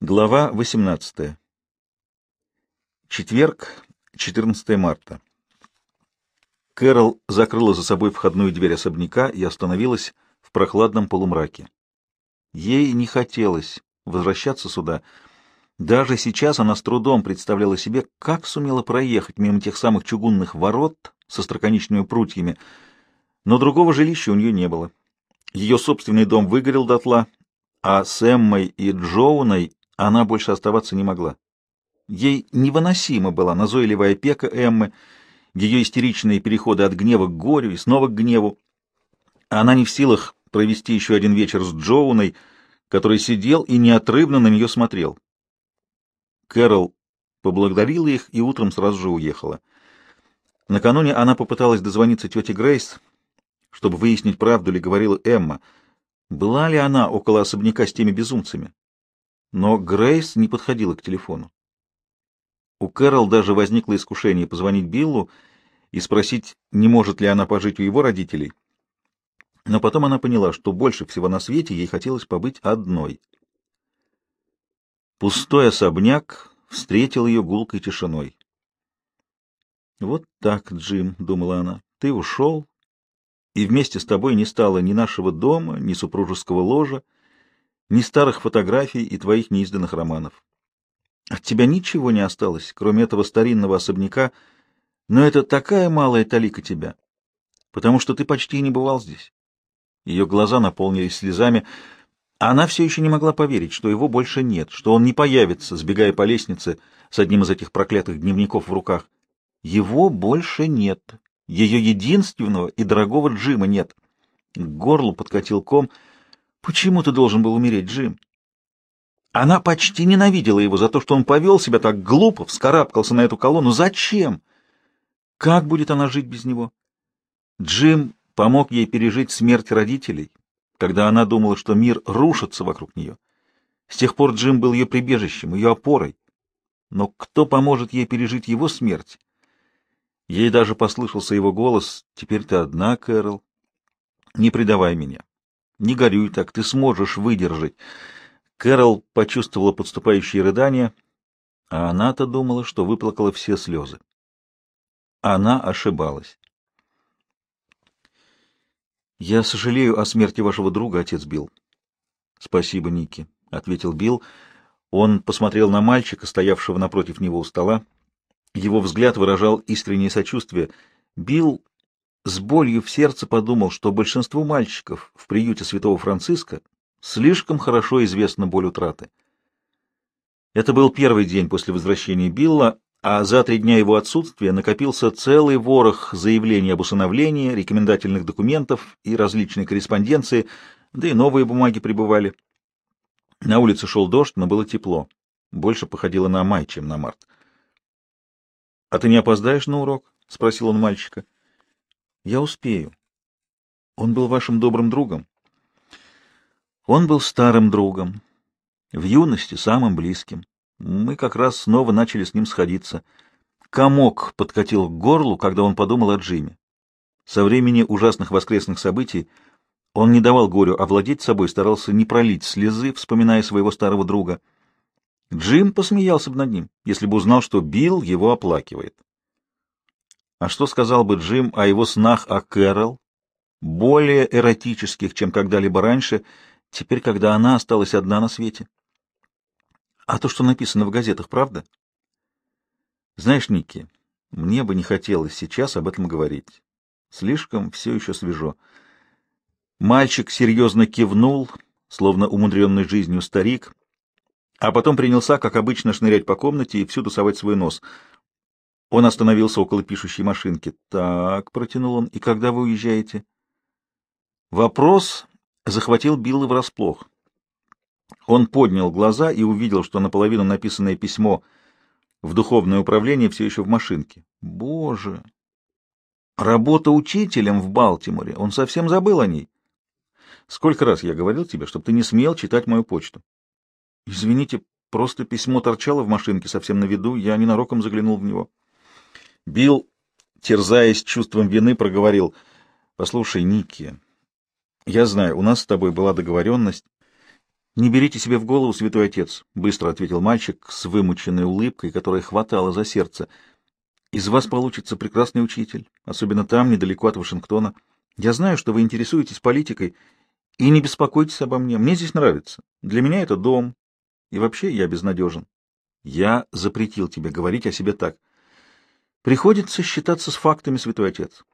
Глава 18. Четверг, 14 марта. Кэрол закрыла за собой входную дверь особняка и остановилась в прохладном полумраке. Ей не хотелось возвращаться сюда. Даже сейчас она с трудом представляла себе, как сумела проехать мимо тех самых чугунных ворот со строконечными прутьями, но другого жилища у нее не было. Ее собственный дом выгорел дотла, а с Эммой и Джоуной она больше оставаться не могла. Ей невыносимо была назойливая опека Эммы, ее истеричные переходы от гнева к горю и снова к гневу. Она не в силах провести еще один вечер с Джоуной, который сидел и неотрывно на нее смотрел. Кэрол поблагодарила их и утром сразу же уехала. Накануне она попыталась дозвониться тете Грейс, чтобы выяснить, правду ли говорила Эмма, была ли она около особняка с теми безумцами. Но Грейс не подходила к телефону. У Кэрол даже возникло искушение позвонить Биллу и спросить, не может ли она пожить у его родителей. Но потом она поняла, что больше всего на свете ей хотелось побыть одной. Пустой особняк встретил ее гулкой тишиной. «Вот так, Джим», — думала она, — «ты ушел, и вместе с тобой не стало ни нашего дома, ни супружеского ложа, ни старых фотографий и твоих неизданных романов. От тебя ничего не осталось, кроме этого старинного особняка, но это такая малая талика тебя, потому что ты почти не бывал здесь. Ее глаза наполнились слезами, а она все еще не могла поверить, что его больше нет, что он не появится, сбегая по лестнице с одним из этих проклятых дневников в руках. Его больше нет. Ее единственного и дорогого Джима нет. К горлу подкатил ком — Почему ты должен был умереть, Джим? Она почти ненавидела его за то, что он повел себя так глупо, вскарабкался на эту колонну. Зачем? Как будет она жить без него? Джим помог ей пережить смерть родителей, когда она думала, что мир рушится вокруг нее. С тех пор Джим был ее прибежищем, ее опорой. Но кто поможет ей пережить его смерть? Ей даже послышался его голос «Теперь ты одна, Кэрол, не предавай меня». Не горюй так, ты сможешь выдержать. Кэрол почувствовала подступающие рыдания, а она-то думала, что выплакала все слезы. Она ошибалась. «Я сожалею о смерти вашего друга, отец Билл». «Спасибо, Ники», — ответил Билл. Он посмотрел на мальчика, стоявшего напротив него у стола. Его взгляд выражал искреннее сочувствие. Билл с болью в сердце подумал, что большинству мальчиков в приюте святого Франциска слишком хорошо известна боль утраты. Это был первый день после возвращения Билла, а за три дня его отсутствия накопился целый ворох заявлений об усыновлении, рекомендательных документов и различной корреспонденции, да и новые бумаги прибывали. На улице шел дождь, но было тепло. Больше походило на май, чем на март. — А ты не опоздаешь на урок? — спросил он мальчика. — я успею. Он был вашим добрым другом. Он был старым другом, в юности самым близким. Мы как раз снова начали с ним сходиться. Комок подкатил к горлу, когда он подумал о Джиме. Со времени ужасных воскресных событий он не давал горю а овладеть собой, старался не пролить слезы, вспоминая своего старого друга. Джим посмеялся бы над ним, если бы узнал, что Билл его оплакивает. А что сказал бы Джим о его снах о Кэрол? Более эротических, чем когда-либо раньше, теперь, когда она осталась одна на свете. А то, что написано в газетах, правда? Знаешь, Ники, мне бы не хотелось сейчас об этом говорить. Слишком все еще свежо. Мальчик серьезно кивнул, словно умудренный жизнью старик, а потом принялся, как обычно, шнырять по комнате и всюду совать свой нос — он остановился около пишущей машинки. «Так», — протянул он, — «и когда вы уезжаете?» Вопрос захватил Билла врасплох. Он поднял глаза и увидел, что наполовину написанное письмо в духовное управление все еще в машинке. «Боже! Работа учителем в Балтиморе! Он совсем забыл о ней!» «Сколько раз я говорил тебе, чтобы ты не смел читать мою почту?» «Извините, просто письмо торчало в машинке совсем на виду, я ненароком заглянул в него». Билл, терзаясь чувством вины, проговорил. — Послушай, Ники, я знаю, у нас с тобой была договоренность. — Не берите себе в голову, святой отец, — быстро ответил мальчик с вымученной улыбкой, которая хватала за сердце. — Из вас получится прекрасный учитель, особенно там, недалеко от Вашингтона. Я знаю, что вы интересуетесь политикой, и не беспокойтесь обо мне. Мне здесь нравится. Для меня это дом. И вообще я безнадежен. Я запретил тебе говорить о себе так. — Приходится считаться с фактами, святой отец.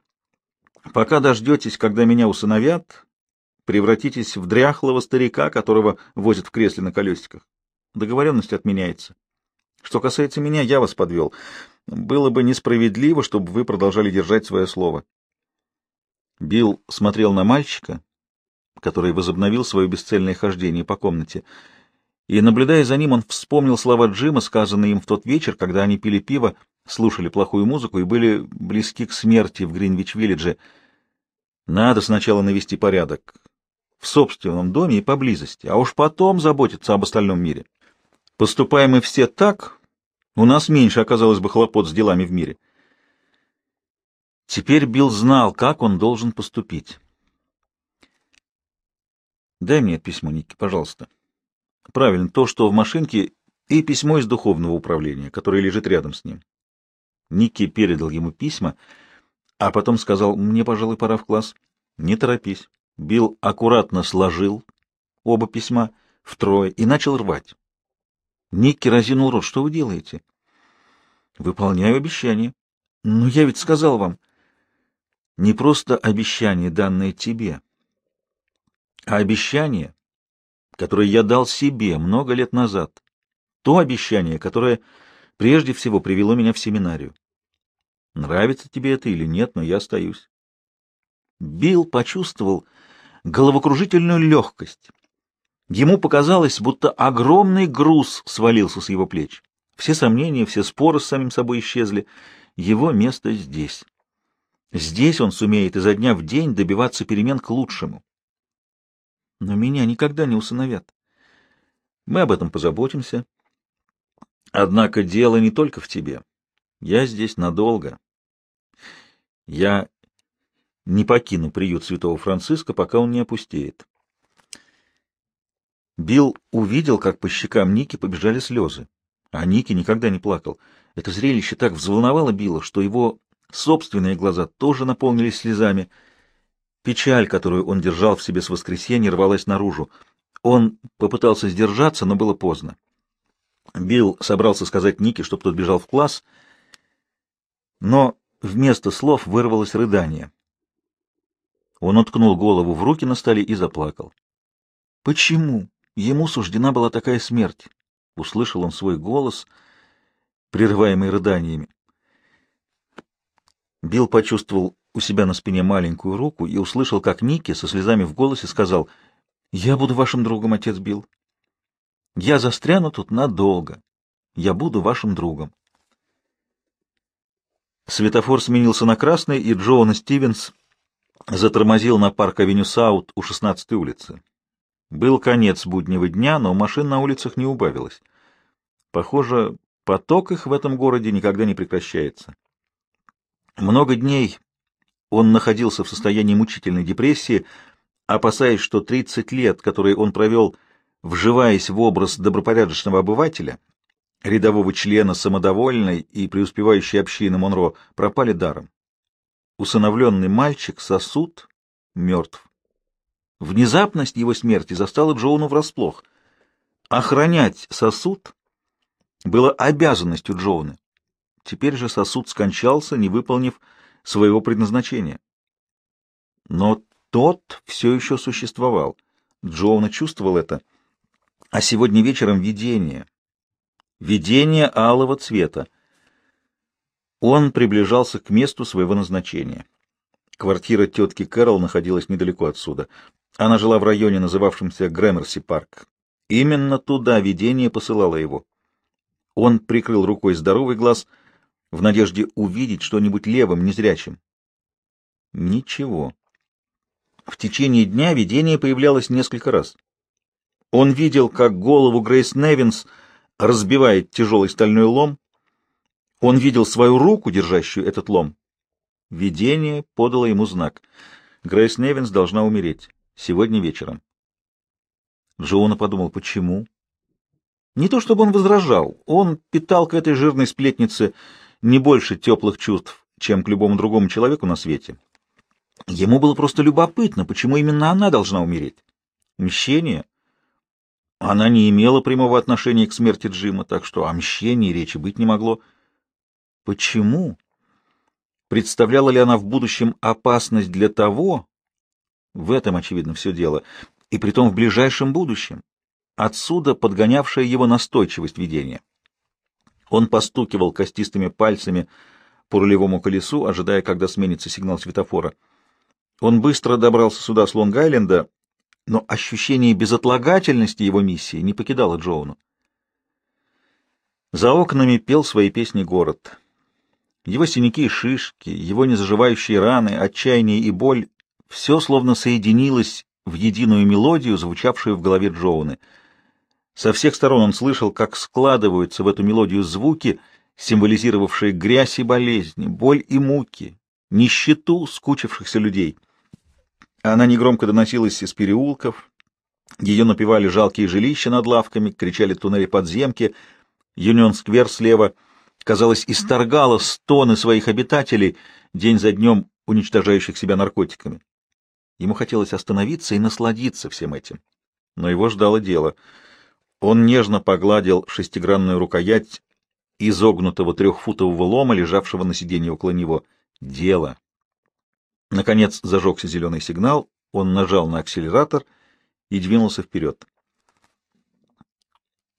Пока дождетесь, когда меня усыновят, превратитесь в дряхлого старика, которого возят в кресле на колесиках. Договоренность отменяется. Что касается меня, я вас подвел. Было бы несправедливо, чтобы вы продолжали держать свое слово. Билл смотрел на мальчика, который возобновил свое бесцельное хождение по комнате, и, наблюдая за ним, он вспомнил слова Джима, сказанные им в тот вечер, когда они пили пиво, слушали плохую музыку и были близки к смерти в Гринвич-Виллидже. Надо сначала навести порядок в собственном доме и поблизости, а уж потом заботиться об остальном мире. Поступаем мы все так, у нас меньше оказалось бы хлопот с делами в мире. Теперь Билл знал, как он должен поступить. «Дай мне письмо, Ники, пожалуйста». «Правильно, то, что в машинке, и письмо из духовного управления, которое лежит рядом с ним. Ники передал ему письма, а потом сказал, мне, пожалуй, пора в класс. Не торопись. Билл аккуратно сложил оба письма втрое и начал рвать. Никки разинул рот. Что вы делаете? Выполняю обещание. Но я ведь сказал вам. Не просто обещание, данное тебе, а обещание, которое я дал себе много лет назад. То обещание, которое прежде всего привело меня в семинарию. Нравится тебе это или нет, но я остаюсь. Билл почувствовал головокружительную легкость. Ему показалось, будто огромный груз свалился с его плеч. Все сомнения, все споры с самим собой исчезли. Его место здесь. Здесь он сумеет изо дня в день добиваться перемен к лучшему. Но меня никогда не усыновят. Мы об этом позаботимся. Однако дело не только в тебе. Я здесь надолго. Я не покину приют святого Франциска, пока он не опустеет. Билл увидел, как по щекам Ники побежали слезы. А Ники никогда не плакал. Это зрелище так взволновало Билла, что его собственные глаза тоже наполнились слезами. Печаль, которую он держал в себе с воскресенья, рвалась наружу. Он попытался сдержаться, но было поздно. Билл собрался сказать Нике, чтобы тот бежал в класс — но вместо слов вырвалось рыдание. Он уткнул голову в руки на столе и заплакал. «Почему ему суждена была такая смерть?» — услышал он свой голос, прерываемый рыданиями. Билл почувствовал у себя на спине маленькую руку и услышал, как Ники со слезами в голосе сказал «Я буду вашим другом, отец Билл. Я застряну тут надолго. Я буду вашим другом». Светофор сменился на красный, и Джоан Стивенс затормозил на парк-авеню Саут у 16-й улицы. Был конец буднего дня, но машин на улицах не убавилось. Похоже, поток их в этом городе никогда не прекращается. Много дней он находился в состоянии мучительной депрессии, опасаясь, что 30 лет, которые он провел, вживаясь в образ добропорядочного обывателя — рядового члена самодовольной и преуспевающей общины Монро пропали даром. Усыновленный мальчик сосуд мертв. Внезапность его смерти застала Джоуну врасплох. Охранять сосуд было обязанностью Джоуна. Теперь же сосуд скончался, не выполнив своего предназначения. Но тот все еще существовал. Джоуна чувствовал это. А сегодня вечером видение, Видение алого цвета. Он приближался к месту своего назначения. Квартира тетки Кэрол находилась недалеко отсюда. Она жила в районе, называвшемся Грэмерси-парк. Именно туда видение посылало его. Он прикрыл рукой здоровый глаз в надежде увидеть что-нибудь левым, незрячим. Ничего. В течение дня видение появлялось несколько раз. Он видел, как голову Грейс Невинс — разбивает тяжелый стальной лом. Он видел свою руку, держащую этот лом. Видение подало ему знак. Грейс Невинс должна умереть. Сегодня вечером. Джоуна подумал, почему? Не то чтобы он возражал. Он питал к этой жирной сплетнице не больше теплых чувств, чем к любому другому человеку на свете. Ему было просто любопытно, почему именно она должна умереть. Мщение — она не имела прямого отношения к смерти Джима, так что о мщении речи быть не могло. Почему? Представляла ли она в будущем опасность для того? В этом, очевидно, все дело. И притом в ближайшем будущем. Отсюда подгонявшая его настойчивость видения. Он постукивал костистыми пальцами по рулевому колесу, ожидая, когда сменится сигнал светофора. Он быстро добрался сюда с Лонг-Айленда но ощущение безотлагательности его миссии не покидало Джоуну. За окнами пел свои песни город. Его синяки и шишки, его незаживающие раны, отчаяние и боль — все словно соединилось в единую мелодию, звучавшую в голове Джоуны. Со всех сторон он слышал, как складываются в эту мелодию звуки, символизировавшие грязь и болезни, боль и муки, нищету скучившихся людей — она негромко доносилась из переулков, ее напевали жалкие жилища над лавками, кричали туннели подземки, Юнион-сквер слева, казалось, исторгала стоны своих обитателей, день за днем уничтожающих себя наркотиками. Ему хотелось остановиться и насладиться всем этим. Но его ждало дело. Он нежно погладил шестигранную рукоять изогнутого трехфутового лома, лежавшего на сиденье около него. Дело. Наконец зажегся зеленый сигнал, он нажал на акселератор и двинулся вперед.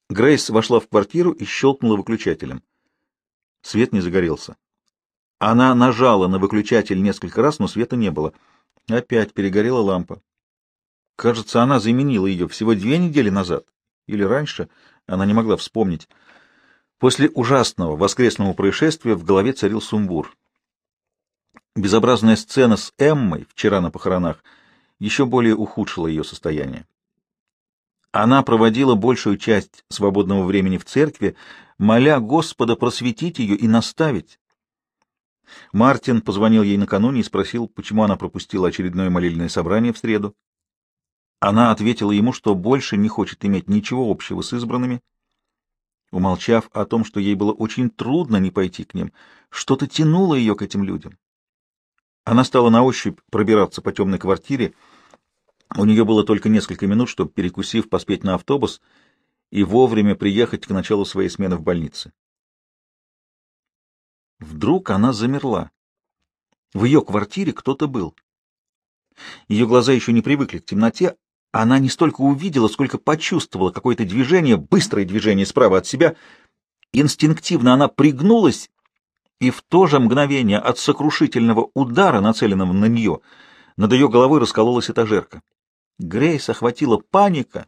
Грейс вошла в квартиру и щелкнула выключателем. Свет не загорелся. Она нажала на выключатель несколько раз, но света не было. Опять перегорела лампа. Кажется, она заменила ее всего две недели назад. Или раньше, она не могла вспомнить. После ужасного воскресного происшествия в голове царил сумбур. Безобразная сцена с Эммой вчера на похоронах еще более ухудшила ее состояние. Она проводила большую часть свободного времени в церкви, моля Господа просветить ее и наставить. Мартин позвонил ей накануне и спросил, почему она пропустила очередное молельное собрание в среду. Она ответила ему, что больше не хочет иметь ничего общего с избранными, умолчав о том, что ей было очень трудно не пойти к ним, что-то тянуло ее к этим людям. Она стала на ощупь пробираться по темной квартире. У нее было только несколько минут, чтобы, перекусив, поспеть на автобус и вовремя приехать к началу своей смены в больнице. Вдруг она замерла. В ее квартире кто-то был. Ее глаза еще не привыкли к темноте. Она не столько увидела, сколько почувствовала какое-то движение, быстрое движение справа от себя. Инстинктивно она пригнулась и в то же мгновение от сокрушительного удара, нацеленного на нее, над ее головой раскололась этажерка. Грейс охватила паника.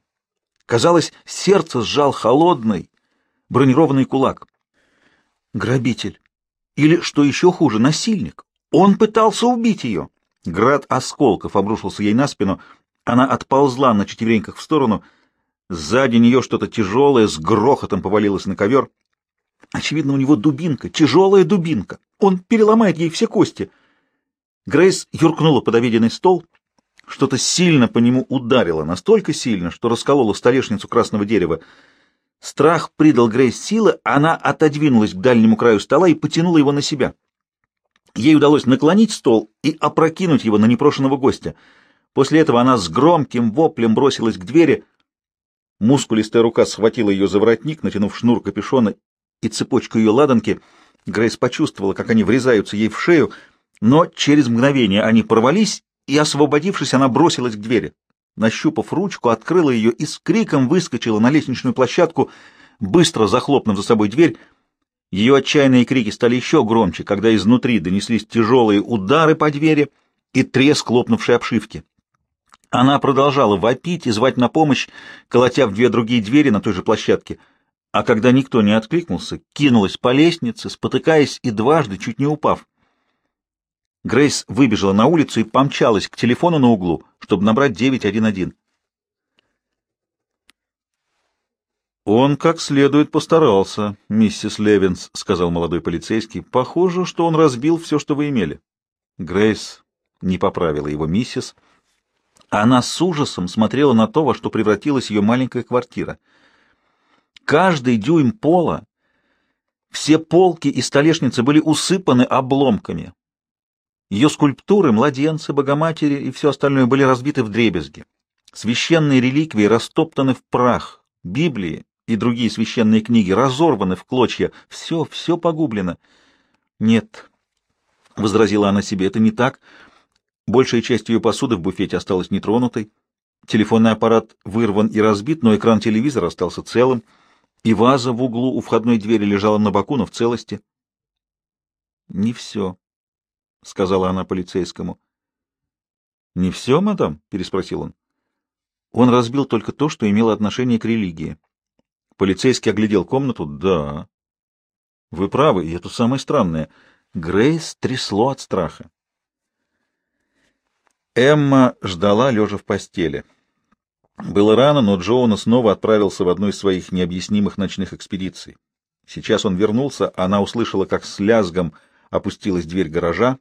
Казалось, сердце сжал холодный, бронированный кулак. Грабитель. Или, что еще хуже, насильник. Он пытался убить ее. Град осколков обрушился ей на спину. Она отползла на четвереньках в сторону. Сзади нее что-то тяжелое с грохотом повалилось на ковер — Очевидно, у него дубинка, тяжелая дубинка. Он переломает ей все кости. Грейс юркнула под обеденный стол. Что-то сильно по нему ударило, настолько сильно, что расколола столешницу красного дерева. Страх придал Грейс силы, она отодвинулась к дальнему краю стола и потянула его на себя. Ей удалось наклонить стол и опрокинуть его на непрошенного гостя. После этого она с громким воплем бросилась к двери. Мускулистая рука схватила ее за воротник, натянув шнур капюшона и цепочку ее ладанки, Грейс почувствовала, как они врезаются ей в шею, но через мгновение они порвались, и, освободившись, она бросилась к двери. Нащупав ручку, открыла ее и с криком выскочила на лестничную площадку, быстро захлопнув за собой дверь. Ее отчаянные крики стали еще громче, когда изнутри донеслись тяжелые удары по двери и треск лопнувшей обшивки. Она продолжала вопить и звать на помощь, колотя в две другие двери на той же площадке — а когда никто не откликнулся, кинулась по лестнице, спотыкаясь и дважды чуть не упав. Грейс выбежала на улицу и помчалась к телефону на углу, чтобы набрать 911. «Он как следует постарался, миссис Левинс», — сказал молодой полицейский. «Похоже, что он разбил все, что вы имели». Грейс не поправила его миссис. Она с ужасом смотрела на то, во что превратилась ее маленькая квартира — каждый дюйм пола, все полки и столешницы были усыпаны обломками. Ее скульптуры, младенцы, богоматери и все остальное были разбиты в дребезги. Священные реликвии растоптаны в прах, Библии и другие священные книги разорваны в клочья, все, все погублено. Нет, — возразила она себе, — это не так. Большая часть ее посуды в буфете осталась нетронутой. Телефонный аппарат вырван и разбит, но экран телевизора остался целым и ваза в углу у входной двери лежала на боку, но в целости. — Не все, — сказала она полицейскому. — Не все, мадам? — переспросил он. Он разбил только то, что имело отношение к религии. Полицейский оглядел комнату. — Да. — Вы правы, и это самое странное. Грейс трясло от страха. Эмма ждала, лежа в постели. — было рано, но Джоуна снова отправился в одну из своих необъяснимых ночных экспедиций. Сейчас он вернулся, она услышала, как с лязгом опустилась дверь гаража,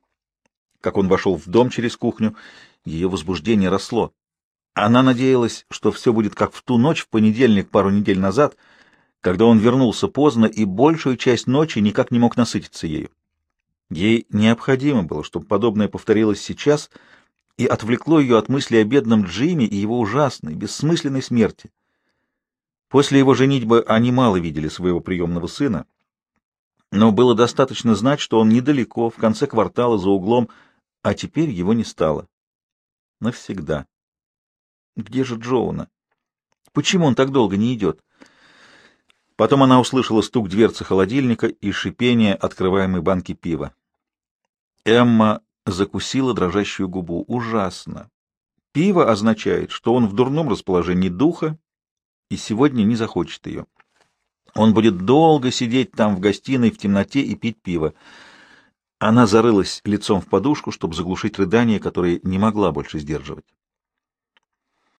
как он вошел в дом через кухню. Ее возбуждение росло. Она надеялась, что все будет как в ту ночь в понедельник пару недель назад, когда он вернулся поздно и большую часть ночи никак не мог насытиться ею. Ей необходимо было, чтобы подобное повторилось сейчас — и отвлекло ее от мысли о бедном Джиме и его ужасной, бессмысленной смерти. После его женитьбы они мало видели своего приемного сына, но было достаточно знать, что он недалеко, в конце квартала, за углом, а теперь его не стало. Навсегда. Где же Джоуна? Почему он так долго не идет? Потом она услышала стук дверцы холодильника и шипение открываемой банки пива. Эмма закусила дрожащую губу. Ужасно. Пиво означает, что он в дурном расположении духа и сегодня не захочет ее. Он будет долго сидеть там в гостиной в темноте и пить пиво. Она зарылась лицом в подушку, чтобы заглушить рыдание, которое не могла больше сдерживать.